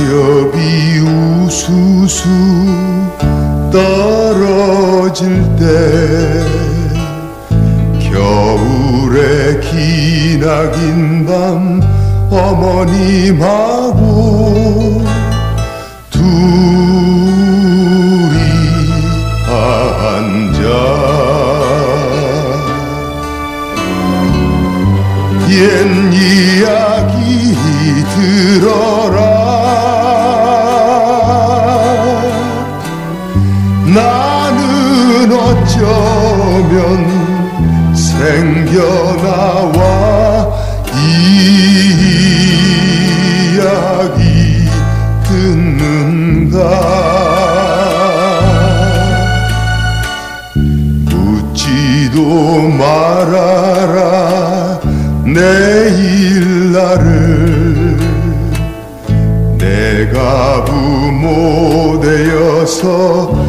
낙엽이 우수수 떨어질 때 겨울의 기나긴 밤 어머님하고 나는 어쩌면 생겨나와 이야기 듣는가? 묻지도 말아라 내일 나를 내가 부모 되어서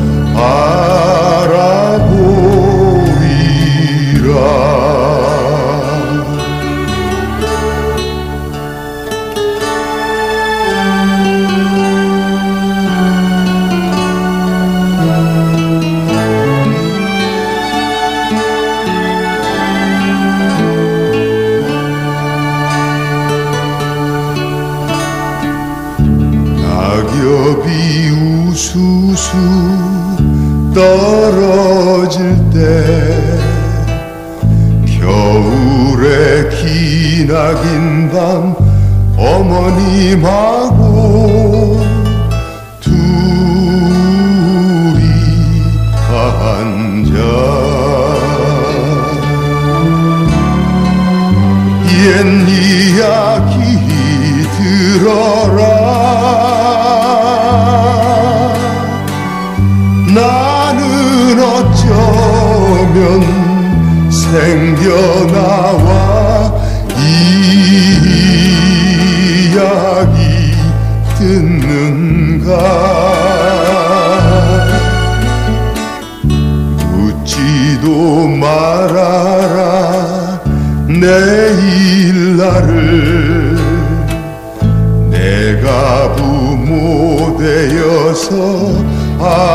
우수수 떨어질 때 겨울에 기나긴 밤 어머님하고 둘이 앉아 옛 이야기 들어라 어쩌면 생겨나와 이야기 듣는가? 묻지도 말아라 내일 나를 내가 부모 되어서 알아